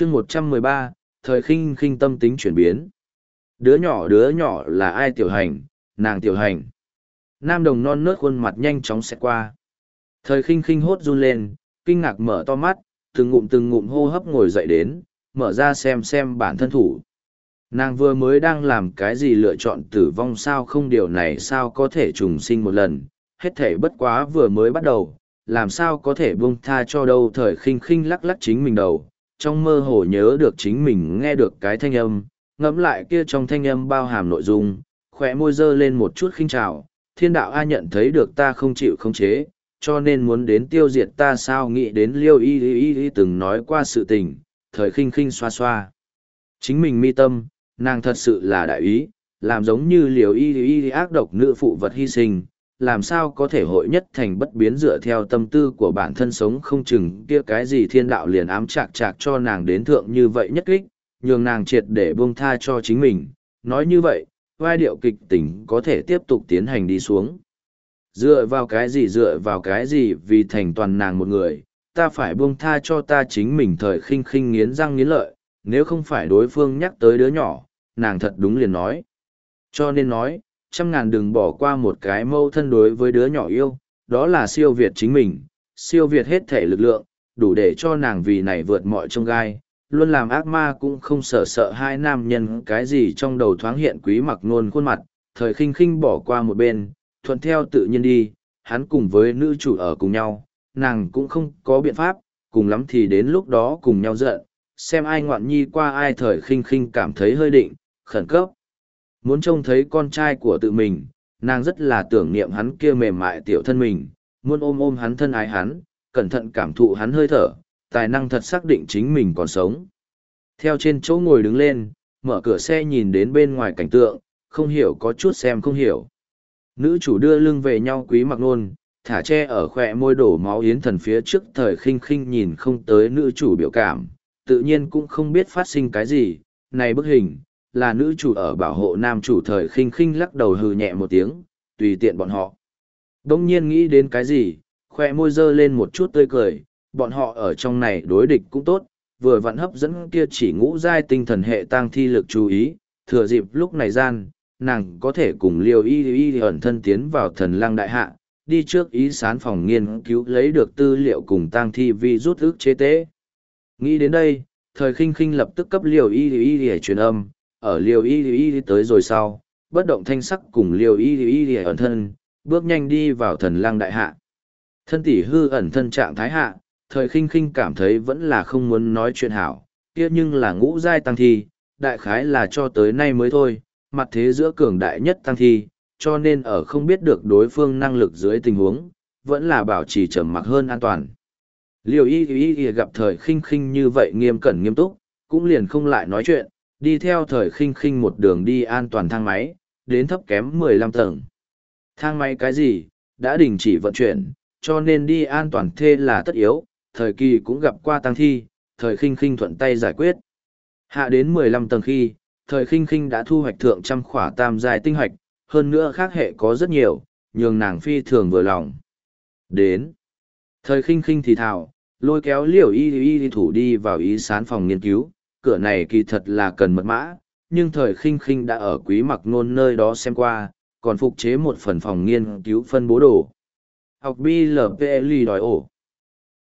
chương một trăm mười ba, thời khinh khinh tâm tính chuyển biến. Đứa nhỏ đứa nhỏ là ai tiểu hành? Nàng tiểu hành. Nam đồng non nớt khuôn mặt nhanh chóng xẹt qua. Thời khinh khinh hốt run lên, kinh ngạc mở to mắt, từng ngụm từng ngụm hô hấp ngồi dậy đến, mở ra xem xem bản thân thủ. Nàng vừa mới đang làm cái gì lựa chọn tử vong sao không điều này sao có thể trùng sinh một lần? Hết thể bất quá vừa mới bắt đầu, làm sao có thể buông tha cho đâu? Thời khinh khinh lắc lắc chính mình đầu trong mơ hồ nhớ được chính mình nghe được cái thanh âm, ngẫm lại kia trong thanh âm bao hàm nội dung khỏe môi dơ lên một chút khinh trào, thiên đạo a nhận thấy được ta không chịu không chế, cho nên muốn đến tiêu diệt ta sao nghĩ đến liêu y y y từng nói qua sự tình, thời khinh khinh xoa xoa. Chính mình mi tâm, nàng thật sự là đại ý, làm giống như liều y y ác độc nữ phụ vật hy sinh làm sao có thể hội nhất thành bất biến dựa theo tâm tư của bản thân sống không chừng kia cái gì thiên đạo liền ám chạc chạc cho nàng đến thượng như vậy nhất kích, nhường nàng triệt để buông tha cho chính mình. Nói như vậy, vai điệu kịch tỉnh có thể tiếp tục tiến hành đi xuống. Dựa vào cái gì dựa vào cái gì vì thành toàn nàng một người, ta phải buông tha cho ta chính mình thời khinh khinh nghiến răng nghiến lợi, nếu không phải đối phương nhắc tới đứa nhỏ, nàng thật đúng liền nói. Cho nên nói, trăm ngàn đừng bỏ qua một cái mâu thân đối với đứa nhỏ yêu, đó là siêu việt chính mình, siêu việt hết thể lực lượng, đủ để cho nàng vì này vượt mọi trông gai, luôn làm ác ma cũng không sợ sợ hai nam nhân cái gì trong đầu thoáng hiện quý mặc nôn khuôn mặt, thời khinh khinh bỏ qua một bên, thuận theo tự nhiên đi, hắn cùng với nữ chủ ở cùng nhau, nàng cũng không có biện pháp, cùng lắm thì đến lúc đó cùng nhau giận, xem ai ngoạn nhi qua ai thời khinh khinh cảm thấy hơi định, khẩn cấp. Muốn trông thấy con trai của tự mình, nàng rất là tưởng niệm hắn kia mềm mại tiểu thân mình, muốn ôm ôm hắn thân ái hắn, cẩn thận cảm thụ hắn hơi thở, tài năng thật xác định chính mình còn sống. Theo trên chỗ ngồi đứng lên, mở cửa xe nhìn đến bên ngoài cảnh tượng, không hiểu có chút xem không hiểu. Nữ chủ đưa lưng về nhau quý mặc nôn, thả che ở khỏe môi đổ máu yến thần phía trước thời khinh khinh nhìn không tới nữ chủ biểu cảm, tự nhiên cũng không biết phát sinh cái gì, này bức hình, là nữ chủ ở bảo hộ nam chủ thời khinh khinh lắc đầu hừ nhẹ một tiếng, tùy tiện bọn họ. Đông nhiên nghĩ đến cái gì, khoe môi dơ lên một chút tươi cười, bọn họ ở trong này đối địch cũng tốt, vừa vặn hấp dẫn kia chỉ ngũ giai tinh thần hệ tăng thi lực chú ý, thừa dịp lúc này gian, nàng có thể cùng liều y y ẩn thân tiến vào thần lăng đại hạ, đi trước ý sán phòng nghiên cứu lấy được tư liệu cùng tăng thi vi rút ức chế tế. Nghĩ đến đây, thời khinh khinh lập tức cấp liều y y y truyền âm, ở liều y y tới rồi sau, bất động thanh sắc cùng liều y y ẩn thân, bước nhanh đi vào thần Lang đại hạ. Thân tỷ hư ẩn thân trạng thái hạ, thời khinh khinh cảm thấy vẫn là không muốn nói chuyện hảo, kia nhưng là ngũ giai tăng thi, đại khái là cho tới nay mới thôi, mặt thế giữa cường đại nhất tăng thi, cho nên ở không biết được đối phương năng lực dưới tình huống, vẫn là bảo trì trầm mặc hơn an toàn. Liều y y y gặp thời khinh khinh như vậy nghiêm cẩn nghiêm túc, cũng liền không lại nói chuyện, đi theo thời khinh khinh một đường đi an toàn thang máy, đến thấp kém 15 tầng. Thang máy cái gì, đã đình chỉ vận chuyển, cho nên đi an toàn thê là tất yếu, thời kỳ cũng gặp qua tăng thi, thời khinh khinh thuận tay giải quyết. Hạ đến 15 tầng khi, thời khinh khinh đã thu hoạch thượng trăm khỏa tam dài tinh hoạch, hơn nữa khác hệ có rất nhiều, nhường nàng phi thường vừa lòng. Đến. Thời khinh khinh thì thào, lôi kéo liều y y y thủ đi vào ý sán phòng nghiên cứu, cửa này kỳ thật là cần mật mã, nhưng thời khinh khinh đã ở quý mặc nôn nơi đó xem qua, còn phục chế một phần phòng nghiên cứu phân bố đồ. Học BLPL đòi ổ.